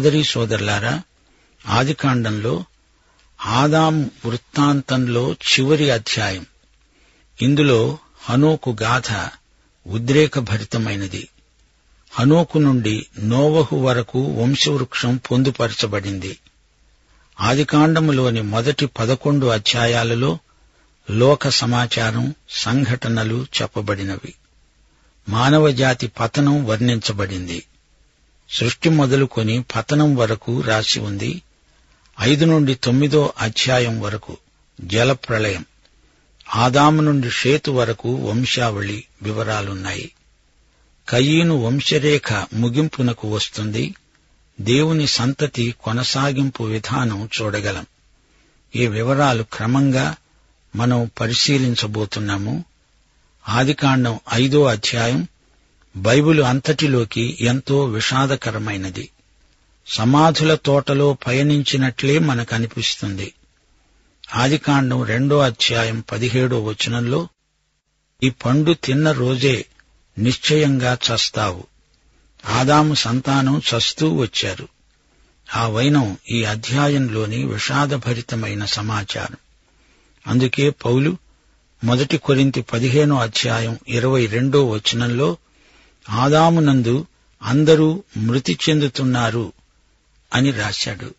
సోదరీ సోదరులారా ఆదికాండంలో ఆదాం వృత్తాంతంలో చివరి అధ్యాయం. ఇందులో హనోకు గాథ ఉద్రేకభరితమైనది. హనోకు నుండి నోవహు వరకు వంశవృక్షం పొందుపరచబడింది. ఆదికాండములోని మొదటి పదకొండు అధ్యాయాలలో లోక సమాచారం సంఘటనలు చెప్పబడినవి. మానవజాతి పతనం వర్ణించబడింది. సృష్టి మొదలుకొని పతనం వరకు రాసి ఉంది. ఐదు నుండి తొమ్మిదో అధ్యాయం వరకు జలప్రళయం ఆదాము నుండి షేతు వరకు వంశావళి వివరాలున్నాయి. కయీను వంశరేఖ ముగింపునకు వస్తుంది. దేవుని సంతతి కొనసాగింపు విధానం చూడగలం. ఈ వివరాలు క్రమంగా మనం పరిశీలించబోతున్నాము. ఆదికాండం ఐదో అధ్యాయం బైబిలు అంతటిలోకి ఎంతో విషాదకరమైనది. సమాధుల తోటలో పయనించినట్లే మనకనిపిస్తుంది. ఆదికాండం రెండో అధ్యాయం పదిహేడో వచనంలో ఈ పండు తిన్న రోజే నిశ్చయంగా చస్తావు. ఆదాము సంతానం చస్తూ వచ్చారు. ఆ వైనం ఈ అధ్యాయంలోని విషాదభరితమైన సమాచారం. అందుకే పౌలు మొదటి కొరింతి పదిహేనో అధ్యాయం ఇరవై రెండో వచనంలో ఆదామునందు అందరూ మృతి చెందుతున్నారు అని రాశాడు.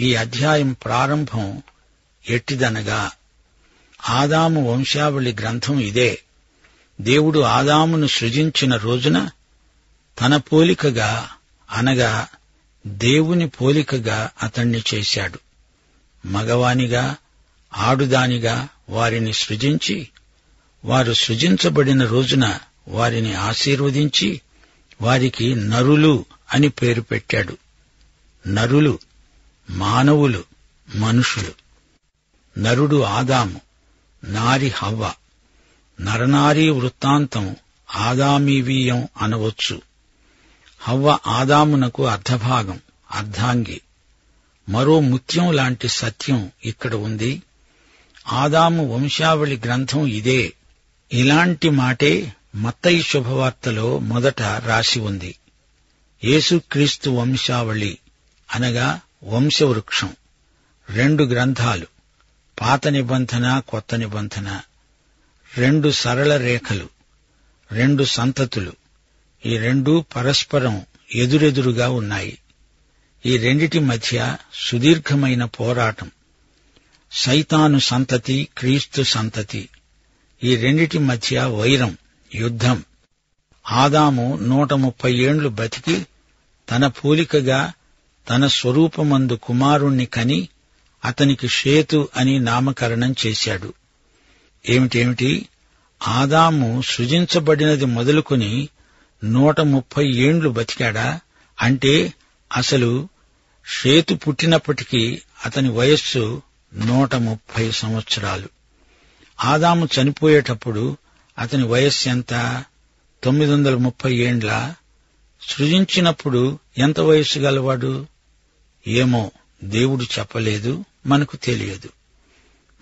ఈ అధ్యాయం ప్రారంభం ఎట్టిదనగా ఆదాము వంశావళి గ్రంథం ఇదే. దేవుడు ఆదామును సృజించిన రోజున తన పోలికగా అనగా దేవుని పోలికగా అతణ్ణి చేశాడు. మగవానిగా ఆడుదానిగా వారిని సృజించి వారు సృజించబడిన రోజున వారిని ఆశీర్వదించి వారికి నరులు అని పేరు పెట్టాడు. నరులు మానవులు మనుషులు. నరుడు ఆదాము నారి హవ్వ. నరనారీ వృత్తాంతం ఆదామీవీయం అనవచ్చు. హవ్వ ఆదామునకు అర్ధభాగం అర్ధాంగి. మరో ముత్యం లాంటి సత్యం ఇక్కడ ఉంది. ఆదాము వంశావళి గ్రంథం ఇదే. ఇలాంటి మాటే మత్తయి శుభవార్తలో మొదట రాసి ఉంది. యేసుక్రీస్తు వంశావళి అనగా వంశవృక్షం. రెండు గ్రంథాలు. పాత నిబంధన కొత్త నిబంధన. రెండు సరళ రేఖలు. రెండు సంతతులు. ఈ రెండు పరస్పరం ఎదురెదురుగా ఉన్నాయి. ఈ రెండిటి మధ్య సుదీర్ఘమైన పోరాటం. సైతాను సంతతి క్రీస్తు సంతతి. ఈ రెండిటి మధ్య వైరం. యుద్ధం. ఆదాము నూట ముప్పై ఏండ్లు బతికి తన పోలికగా తన స్వరూపమందు కుమారుణ్ణి కని అతనికి షేతు అని నామకరణం చేశాడు. ఏమిటేమిటి ఆదాము సృజించబడినది మొదలుకొని నూట ముప్పై ఏండ్లు బతికాడా? అంటే అసలు షేతు పుట్టినప్పటికీ అతని వయస్సు నూట ముప్పై సంవత్సరాలు. ఆదాము చనిపోయేటప్పుడు అతని వయస్సు ఎంత? తొమ్మిది వందల ముప్పై ఏండ్ల సృజించినప్పుడు ఎంత వయస్సు గలవాడు? ఏమో దేవుడు చెప్పలేదు మనకు తెలియదు.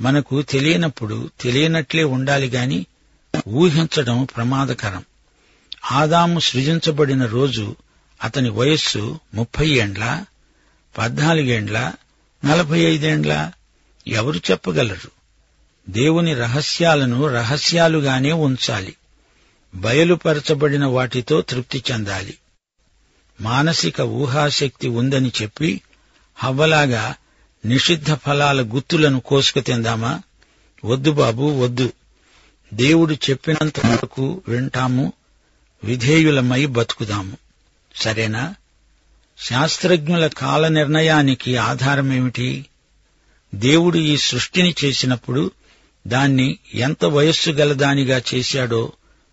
మనకు తెలియనప్పుడు తెలియనట్లే ఉండాలి గాని ఊహించడం ప్రమాదకరం. ఆదాము సృజించబడిన రోజు అతని వయస్సు ముప్పై ఏండ్ల పద్నాలుగేండ్ల నలభై ఐదేండ్ల ఎవరు చెప్పగలరు? దేవుని రహస్యాలను రహస్యాలుగానే ఉంచాలి. బయలుపరచబడిన వాటితో తృప్తి చెందాలి. మానసిక ఊహాశక్తి ఉందని చెప్పి హవ్వలాగా నిషిద్ధ ఫలాల గుత్తులను కోసుకు తిందామా? వద్దు బాబు వద్దు. దేవుడు చెప్పినంత వరకు వింటాము విధేయులమై బతుకుదాము. సరేనా? శాస్త్రజ్ఞుల కాల నిర్ణయానికి ఆధారమేమిటి? దేవుడు ఈ సృష్టిని చేసినప్పుడు దాన్ని ఎంత వయస్సు గలదానిగా చేశాడో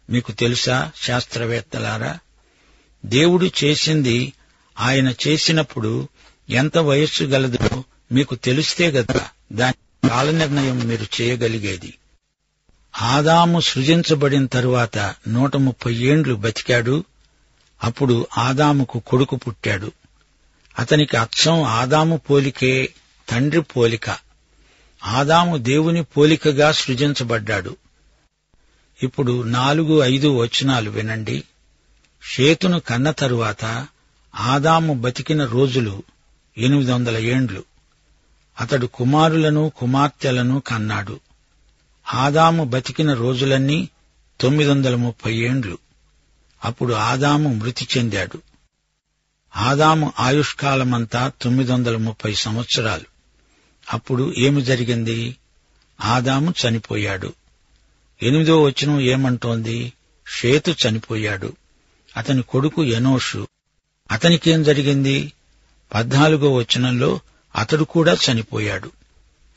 మీకు తెలుసా శాస్త్రవేత్తలారా? దేవుడు చేసింది ఆయన చేసినప్పుడు ఎంత వయస్సు గలదో మీకు తెలిస్తే గదా దాని కాల నిర్ణయం మీరు చేయగలిగేది. ఆదాము సృజించబడిన తరువాత నూట ముప్పై ఏండ్లు బతికాడు. అప్పుడు ఆదాముకు కొడుకు పుట్టాడు. అతనికి అచ్చం ఆదాము పోలికే తండ్రి పోలిక. ఆదాము దేవుని పోలికగా సృజించబడ్డాడు. ఇప్పుడు నాలుగు ఐదు వచనాలు వినండి. షేతును కన్న తరువాత ఆదాము బతికిన రోజులు ఎనిమిది వందల ఏండ్లు. అతడు కుమారులను కుమార్తెలను కన్నాడు. ఆదాము బతికిన రోజులన్నీ తొమ్మిది వందల ముప్పై ఏండ్లు. అప్పుడు ఆదాము మృతి చెందాడు. ఆదాము ఆయుష్కాలమంతా తొమ్మిది వందల ముప్పై సంవత్సరాలు. అప్పుడు ఏమి జరిగింది? ఆదాము చనిపోయాడు. ఎనిమిదో వచనం ఏమంటోంది? షేతు చనిపోయాడు. అతని కొడుకు ఎనోషు. అతనికేం జరిగింది? పద్నాలుగో వచనంలో అతడు కూడా చనిపోయాడు.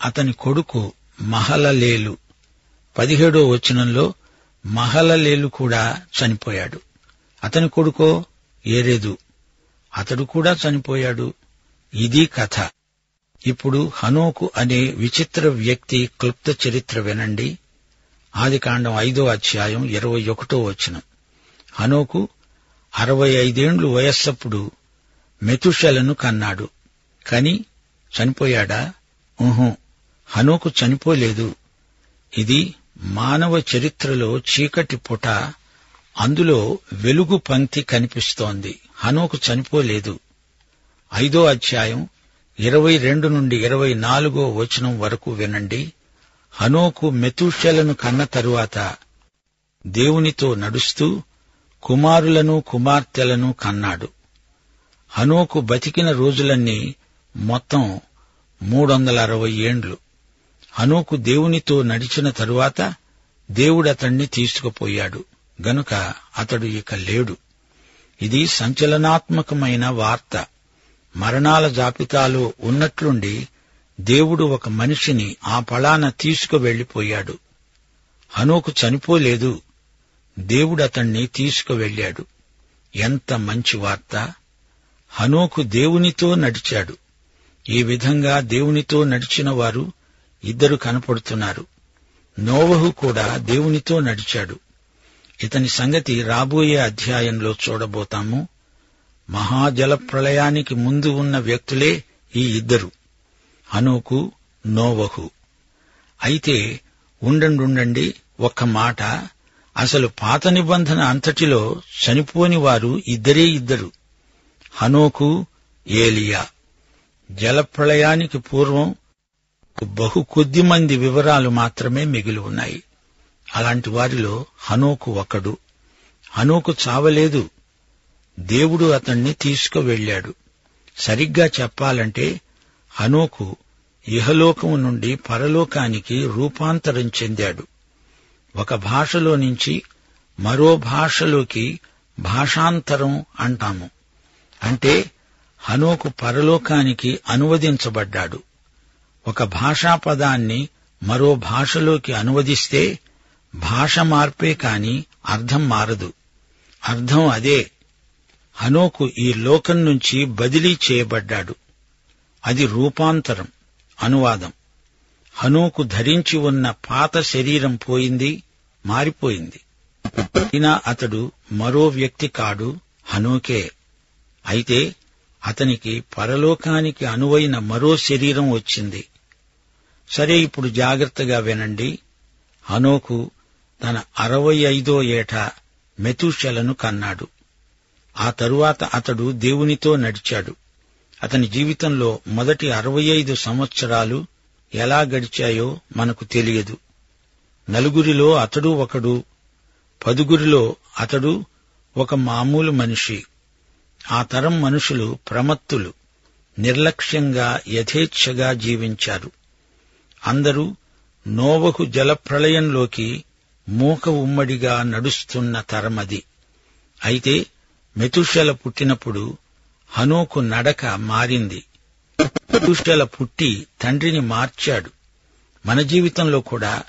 అతని కొడుకు మహలలేలు. పదిహేడో వచనంలో మహలలేలు కూడా చనిపోయాడు. అతని కొడుకో ఏరేదు. అతడు కూడా చనిపోయాడు. ఇది కథ. ఇప్పుడు హనోకు అనే విచిత్ర వ్యక్తి క్లుప్త చరిత్ర వినండి. ఆదికాండం ఐదో అధ్యాయం ఇరవై ఒకటో వచనం. హనోకు అరవై ఐదేండ్లు వయస్సప్పుడు మెతుషలను కన్నాడు. కని చనిపోయాడా? ఊహు హనోకు చనిపోలేదు. ఇది మానవ చరిత్రలో చీకటి పుట అందులో వెలుగు పంక్తి కనిపిస్తోంది. హనోకు చనిపోలేదు. ఐదో అధ్యాయం ఇరవై రెండు నుండి ఇరవై నాలుగో వచనం వరకు వినండి. హనోకు మెతుషలను కన్న తరువాత దేవునితో నడుస్తూ కుమారులను కుమార్తెలను కన్నాడు. హనోకు బతికిన రోజులన్నీ మొత్తం మూడొందల అరవై ఏండ్లు. హనోకు దేవునితో నడిచిన తరువాత దేవుడతణ్ణి తీసుకుపోయాడు. గనుక అతడు ఇక లేడు. ఇది సంచలనాత్మకమైన వార్త. మరణాల జాబితాలో ఉన్నట్లుండి దేవుడు ఒక మనిషిని ఆ పళాన తీసుకువెళ్ళిపోయాడు హనోకు చనిపోలేదు. దేవుడు అతణ్ణి తీసుకువెళ్ళాడు ఎంత మంచి వార్త. హనోకు దేవునితో నడిచాడు. ఈ విధంగా దేవునితో నడిచిన వారు ఇద్దరు కనపడుతున్నారు. నోవహు కూడా దేవునితో నడిచాడు. ఇతని సంగతి రాబోయే అధ్యాయంలో చూడబోతాము. మహాజల ప్రళయానికి ముందు ఉన్న వ్యక్తులే ఈ ఇద్దరు. హనుకు నోవహు. అయితే ఉండండుండండి ఒక్క మాట. అసలు పాత నిబంధన అంతటిలో చనిపోని వారు ఇద్దరే ఇద్దరు. హనోకు ఏలియా. జలప్రళయానికి పూర్వం బహు కొద్ది మంది వివరాలు మాత్రమే మిగిలి ఉన్నాయి. అలాంటి వారిలో హనోకు ఒకడు హనోకు చావలేదు. దేవుడు అతణ్ణి తీసుకువెళ్ళాడు సరిగ్గా చెప్పాలంటే హనోకు ఇహలోకము నుండి పరలోకానికి రూపాంతరం చెందాడు. ఒక భాషలో నుంచి మరో భాషలోకి భాషాంతరం అంటాము. అంటే హనోకు పరలోకానికి అనువదించబడ్డాడు. ఒక భాషా పదాన్ని మరో భాషలోకి అనువదిస్తే భాష మార్పే కాని అర్థం మారదు. అర్థం అదే. హనోకు ఈ లోకం నుంచి బదిలీ చేయబడ్డాడు. అది రూపాంతరం అనువాదం. హనోకు ధరించి ఉన్న పాత శరీరం పోయింది మారిపోయింది. అయినా అతడు మరో వ్యక్తి కాడు హనోకే. అయితే అతనికి పరలోకానికి అనువైన మరో శరీరం వచ్చింది. సరే ఇప్పుడు జాగ్రత్తగా వినండి. హనోకు తన అరవై ఐదో ఏట మెతుషలను కన్నాడు. ఆ తరువాత అతడు దేవునితో నడిచాడు. అతని జీవితంలో మొదటి అరవై ఐదు సంవత్సరాలు ఎలా గడిచాయో మనకు తెలియదు. నలుగురిలో అతడు ఒకడు పదుగురిలో అతడు ఒక మామూలు మనిషి. ఆ తరం మనుషులు ప్రమత్తులు నిర్లక్ష్యంగా యథేచ్ఛగా జీవించారు. అందరూ నోవహు జలప్రళయంలోకి మూక ఉమ్మడిగా నడుస్తున్న తరమది. అయితే మెతుషల పుట్టినప్పుడు హనోకు నడక మారింది. మెతుషల పుట్టి తండ్రిని మార్చాడు. మన జీవితంలో కూడా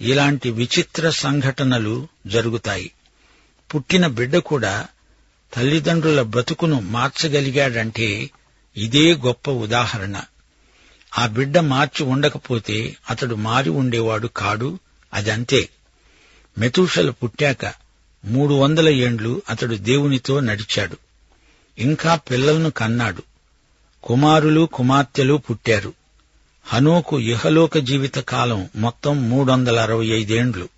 ఇలాంటి విచిత్ర సంఘటనలు జరుగుతాయి. పుట్టిన బిడ్డ కూడా తల్లిదండ్రుల బ్రతుకును మార్చగలిగాడంటే ఇదే గొప్ప ఉదాహరణ. ఆ బిడ్డ మార్చి ఉండకపోతే అతడు మారి ఉండేవాడు కాడు అదంతే. మెతూషలు పుట్టాక మూడు వందల ఏండ్లు అతడు దేవునితో నడిచాడు. ఇంకా పిల్లలను కన్నాడు. కుమారులు కుమార్తెలు పుట్టారు. హనోకు ఇహలోక జీవిత కాలం మొత్తం మూడొందల అరవై ఐదేండ్లు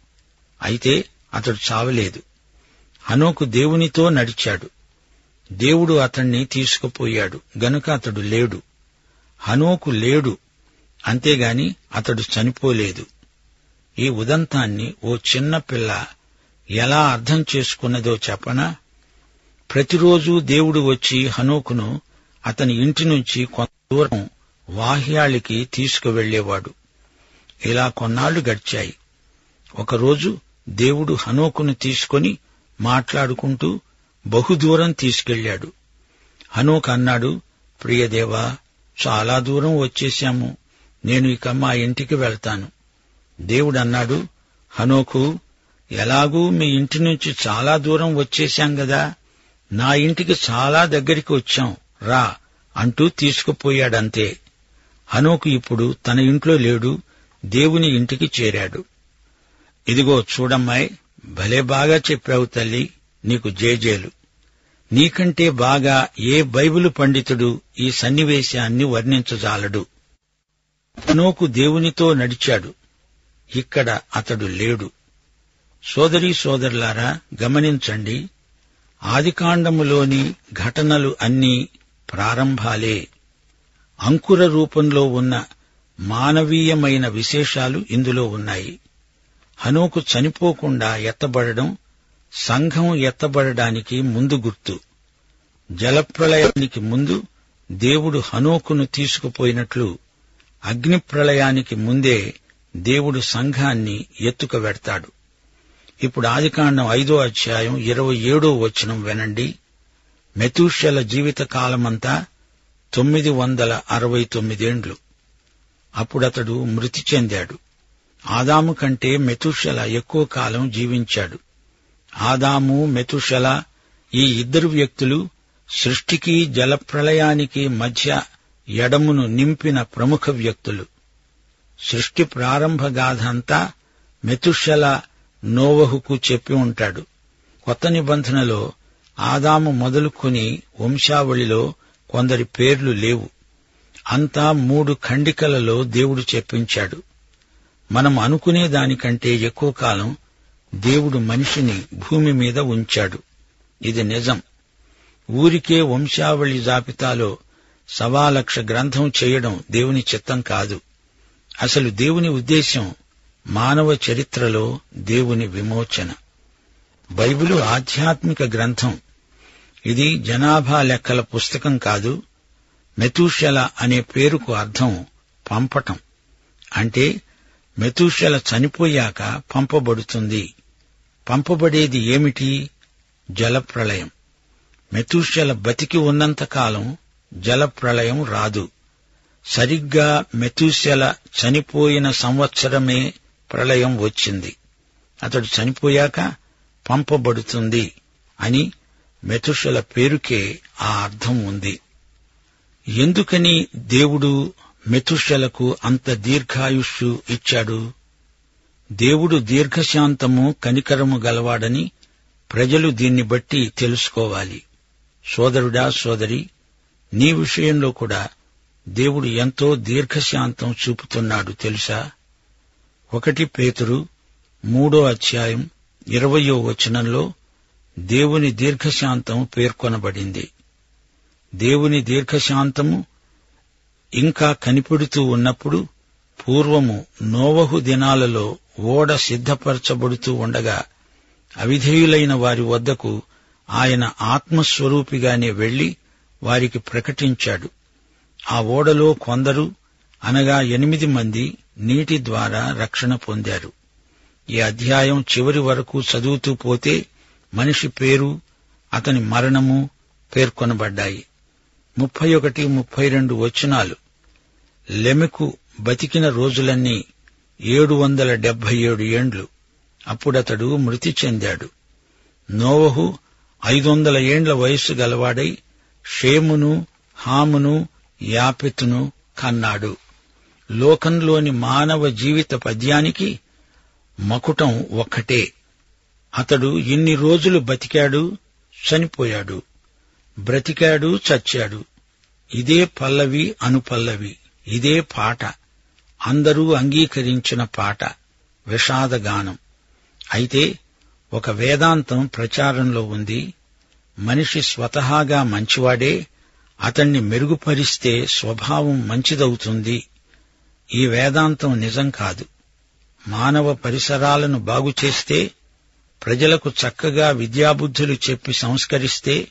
అయితే అతడు చావలేదు. హనోకు దేవునితో నడిచాడు. దేవుడు అతణ్ణి తీసుకుపోయాడు గనుక అతడు లేడు. హనోకు లేడు అంతేగాని అతడు చనిపోలేదు. ఈ ఉదంతాన్ని ఓ చిన్న పిల్ల ఎలా అర్థం చేసుకున్నదో చెప్పనా? ప్రతిరోజు దేవుడు వచ్చి హనోకును అతని ఇంటి నుంచి కొంత దూరం వాహ్యాళికి తీసుకువెళ్ళేవాడు ఇలా కొన్నాళ్ళు గడిచాయి. ఒకరోజు దేవుడు హనోకును తీసుకొని మాట్లాడుకుంటూ బహుదూరం తీసుకెళ్ళాడు హనోక్ అన్నాడు ప్రియదేవా చాలా దూరం వచ్చేశాము. నేను ఇక మా ఇంటికి వెళ్తాను. దేవుడన్నాడు హనోకు ఎలాగూ మీ ఇంటి నుంచి చాలా దూరం వచ్చేశాం గదా. నా ఇంటికి చాలా దగ్గరికి వచ్చాం. రా అంటూ తీసుకుపోయాడంతే. హనోకు ఇప్పుడు తన ఇంట్లో లేడు. దేవుని ఇంటికి చేరాడు. ఇదిగో చూడమ్మాయ్ భలే బాగా చెప్పావు తల్లి నీకు జేజేలు. నీకంటే బాగా ఏ బైబిలు పండితుడు ఈ సన్నివేశాన్ని వర్ణించజాలడు. హనోకు దేవునితో నడిచాడు. ఇక్కడ అతడు లేడు. సోదరీ సోదరులారా గమనించండి ఆదికాండములోని ఘటనలు అన్నీ ప్రారంభాలే. అంకుర రూపంలో ఉన్న మానవీయమైన విశేషాలు ఇందులో ఉన్నాయి. హనోకు చనిపోకుండా ఎత్తబడడం సంఘం ఎత్తబడడానికి ముందు గుర్తు. జలప్రళయానికి ముందు దేవుడు హనోకును తీసుకుపోయినట్లు అగ్నిప్రళయానికి ముందే దేవుడు సంఘాన్ని ఎత్తుక వెడతాడు. ఇప్పుడు ఆదికాండం ఐదో అధ్యాయం ఇరవై ఏడో వచనం వినండి. మెతూషల జీవిత కాలమంతా తొమ్మిది వందల అరవై తొమ్మిదేండ్లు. అప్పుడతడు మృతి చెందాడు. ఆదాము కంటే మెతుషల ఎక్కువ కాలం జీవించాడు. ఆదాము మెతుషల ఈ ఇద్దరు వ్యక్తులు సృష్టికి జలప్రళయానికి మధ్య ఎడమును నింపిన ప్రముఖ వ్యక్తులు. సృష్టి ప్రారంభ గాథ అంతా మెతుషల నోవహుకు చెప్పి ఉంటాడు. కొత్త నిబంధనలో ఆదాము మొదలుకొని వంశావళిలో కొందరి పేర్లు లేవు. అంతా మూడు ఖండికలలో దేవుడు చెప్పించాడు. మనం అనుకునే దానికంటే ఎక్కువ కాలం దేవుడు మనిషిని భూమి మీద ఉంచాడు. ఇది నిజం. ఊరికే వంశావళి జాబితాలో సవాలక్ష గ్రంథం చేయడం దేవుని చిత్తం కాదు. అసలు దేవుని ఉద్దేశం మానవ చరిత్రలో దేవుని విమోచన. బైబిలు ఆధ్యాత్మిక గ్రంథం. ఇది జనాభా లెక్కల పుస్తకం కాదు మెతూషల అనే పేరుకు అర్థం పంపటం. అంటే మెతూషల చనిపోయాక పంపబడుతుంది. పంపబడేది ఏమిటి? జలప్రళయం మెతూషల బతికి ఉన్నంతకాలం జలప్రళయం రాదు. సరిగ్గా మెతూశల చనిపోయిన సంవత్సరమే ప్రళయం వచ్చింది. అతడు చనిపోయాక పంపబడుతుంది అని మెతుషల పేరుకే ఆ అర్థం ఉంది. ఎందుకని దేవుడు మెతుషలకు అంత దీర్ఘాయుష్యు ఇచ్చాడు? దేవుడు దీర్ఘశాంతము కనికరము గలవాడని ప్రజలు దీన్ని బట్టి తెలుసుకోవాలి. సోదరుడా సోదరి నీ విషయంలో కూడా దేవుడు ఎంతో దీర్ఘశాంతం చూపుతున్నాడు తెలుసా? ఒకటి పేతురు మూడో అధ్యాయం ఇరవయో వచనంలో దేవుని దీర్ఘశాంతము పేర్కొనబడింది. దేవుని దీర్ఘశాంతము ఇంకా కనిపెడుతూ ఉన్నప్పుడు పూర్వము నోవహు దినాలలో ఓడ సిద్ధపరచబడుతూ ఉండగా అవిధేయులైన వారి వద్దకు ఆయన ఆత్మస్వరూపిగానే వెళ్ళి వారికి ప్రకటించాడు. ఆ ఓడలో కొందరు అనగా ఎనిమిది మంది నీటి ద్వారా రక్షణ పొందారు. ఈ అధ్యాయం చివరి వరకు చదువుతూ పోతే మనిషి పేరు అతని మరణము పేర్కొనబడ్డాయి. ముప్పై ఒకటి ముప్పై రెండు వచనాలు. లెమెకు బతికిన రోజులన్నీ ఏడు వందల డెబ్బై ఏడు ఏండ్లు. అప్పుడతడు మృతి చెందాడు. నోవహు ఐదు వందల ఏండ్ల వయస్సు గలవాడై షేమును హామును యాపెతును కన్నాడు. లోకంలోని మానవ జీవిత పద్యానికి మకుటం ఒక్కటే. అతడు ఇన్ని రోజులు బతికాడు చనిపోయాడు బ్రతికాడు చచ్చాడు. ఇదే పల్లవి అనుపల్లవి ఇదే పాట. అందరూ అంగీకరించిన పాట విషాదగానం అయితే ఒక వేదాంతం ప్రచారంలో ఉంది. మనిషి స్వతహాగా మంచివాడే అతణ్ణి మెరుగుపరిస్తే స్వభావం మంచిదవుతుంది. ఈ వేదాంతం నిజం కాదు. మానవ పరిసరాలను బాగుచేస్తే ప్రజలకు చక్కగా విద్యాబుద్ధులు చెప్పి సంస్కరిస్తే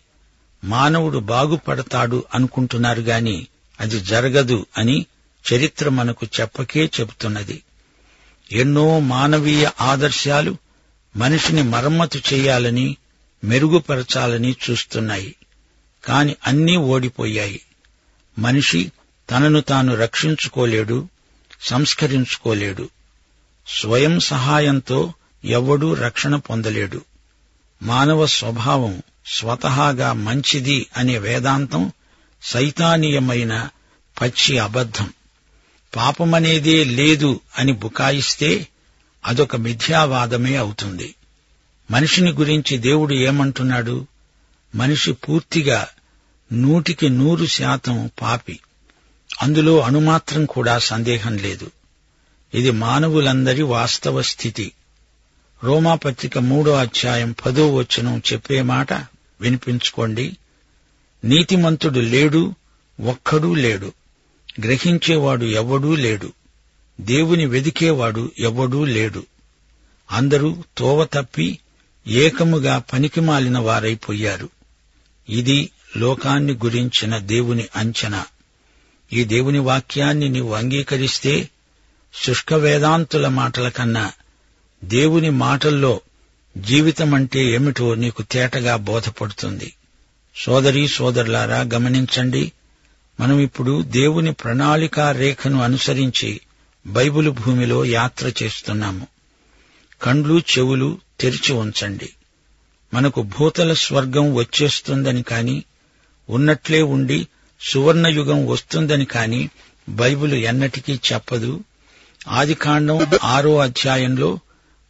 మానవుడు బాగుపడతాడు అనుకుంటున్నారు గాని అది జరగదు అని చరిత్ర మనకు చెప్పకే చెబుతున్నది. ఎన్నో మానవీయ ఆదర్శాలు మనిషిని మరమ్మతు చేయాలని మెరుగుపరచాలని చూస్తున్నాయి. కాని అన్నీ ఓడిపోయాయి. మనిషి తనను తాను రక్షించుకోలేడు సంస్కరించుకోలేడు. స్వయం సహాయంతో ఎవ్వడూ రక్షణ పొందలేడు. మానవ స్వభావం స్వతహాగా మంచిది అనే వేదాంతం సైతానీయమైన పచ్చి అబద్ధం. పాపమనేదే లేదు అని బుకాయిస్తే అదొక మిథ్యావాదమే అవుతుంది. మనిషిని గురించి దేవుడు ఏమంటున్నాడు? మనిషి పూర్తిగా నూటికి నూరు శాతం పాపి. అందులో అణుమాత్రం కూడా సందేహం లేదు. ఇది మానవులందరి వాస్తవ స్థితి. రోమాపత్రిక మూడో అధ్యాయం పదో వచనం చెప్పే మాట వినిపించుకోండి. నీతిమంతుడు లేడు ఒక్కడూ లేడు. గ్రహించేవాడు ఎవ్వడూ లేడు. దేవుని వెదికేవాడు ఎవ్వడూ లేడు. అందరూ తోవ తప్పి ఏకముగా పనికిమాలిన వారైపోయారు. ఇది లోకాన్ని గురించిన దేవుని అంచనా. ఈ దేవుని వాక్యాన్ని నీవు అంగీకరిస్తే శుష్క వేదాంతుల మాటల కన్నా దేవుని మాటల్లో జీవితమంటే ఏమిటో నీకు తేటగా బోధపడుతుంది. సోదరీ సోదరులారా గమనించండి. మనం ఇప్పుడు దేవుని ప్రణాళికా రేఖను అనుసరించి బైబిలు భూమిలో యాత్ర చేస్తున్నాము. కండ్లు చెవులు తెరిచి ఉంచండి. మనకు భూతల స్వర్గం వచ్చేస్తుందని కాని ఉన్నట్లే ఉండి సువర్ణయుగం వస్తుందని కాని బైబిల్ ఎన్నటికీ చెప్పదు. ఆదికాండం ఆరో అధ్యాయంలో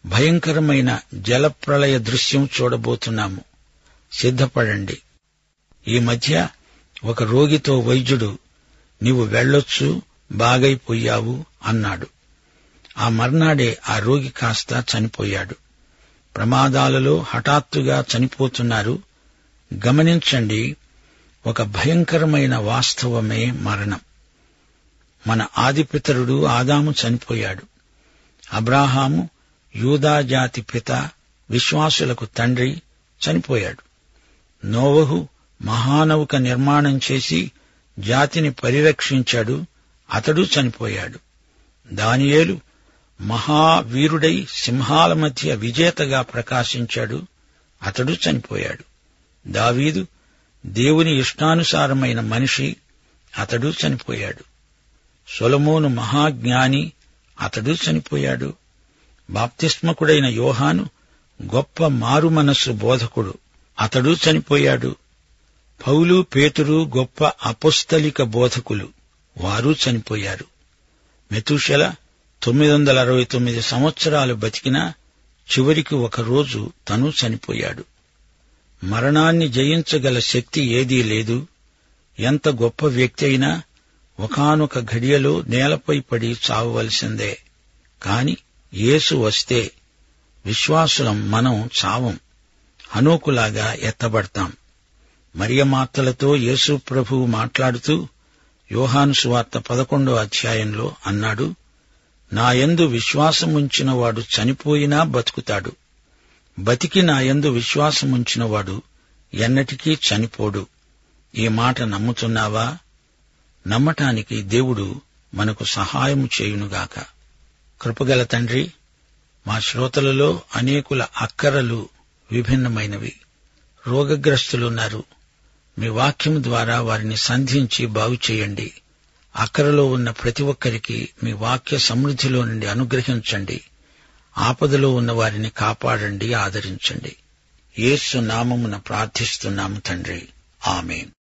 భయంకరమైన జలప్రళయ దృశ్యం చూడబోతున్నాము. సిద్ధపడండి. ఈ మధ్య ఒక రోగితో వైద్యుడు నీవు వెళ్ళొచ్చు బాగైపోయావు అన్నాడు. ఆ మర్నాడే ఆ రోగి కాస్త చనిపోయాడు. ప్రమాదాలలో హఠాత్తుగా చనిపోతున్నారు. గమనించండి ఒక భయంకరమైన వాస్తవమే మరణం. మన ఆదిపితరుడు ఆదాము చనిపోయాడు. అబ్రాహాము యూదాజాతి పిత విశ్వాసులకు తండ్రి చనిపోయాడు. నోవహు మహానౌక నిర్మాణం చేసి జాతిని పరిరక్షించాడు అతడు చనిపోయాడు. దానియేలు మహావీరుడై సింహాల మధ్య విజేతగా ప్రకాశించాడు అతడు చనిపోయాడు. దావీదు దేవుని ఇష్టానుసారమైన మనిషి అతడు చనిపోయాడు. సొలమోను మహాజ్ఞాని అతడు చనిపోయాడు. బాప్తిస్మకుడైన యోహాను గొప్ప మారుమనస్సు బోధకుడు అతడు చనిపోయాడు. పౌలు పేతురు గొప్ప అపుస్తలిక బోధకులు వారు చనిపోయారు. మెతుషెల తొమ్మిది వందల అరవై తొమ్మిది సంవత్సరాలు బతికినా చివరికి ఒకరోజు తను చనిపోయాడు. మరణాన్ని జయించగల శక్తి ఏదీ లేదు. ఎంత గొప్ప వ్యక్తి అయినా ఒకనొక ఘడియలో నేలపై పడి చావవలసిందే. కాని యేసు వస్తే విశ్వాసులం మనం చావం. అనూకులాగా ఎత్తబడతాం. మరియమాతలతో యేసు ప్రభువు మాట్లాడుతూ యోహాను సువార్త పదకొండో అధ్యాయంలో అన్నాడు నాయందు విశ్వాసముంచిన వాడు చనిపోయినా బతుకుతాడు. బతికి నాయందు విశ్వాసముంచినవాడు ఎన్నటికీ చనిపోడు. ఈ మాట నమ్ముతున్నావా? నమ్మటానికి దేవుడు మనకు సహాయము చేయునుగాక. కృపగల తండ్రి మా శ్రోతలలో అనేకుల అక్కరలు విభిన్నమైనవి. రోగగ్రస్తులున్నారు. మీ వాక్యం ద్వారా వారిని సంధించి బాగు చేయండి. అక్కరలో ఉన్న ప్రతి ఒక్కరికి మీ వాక్య సమృద్ధిలో నుండి అనుగ్రహించండి. ఆపదలో ఉన్న వారిని కాపాడండి ఆదరించండి. యేసు నామమున ప్రార్థిస్తున్నాము తండ్రి. ఆమెన్.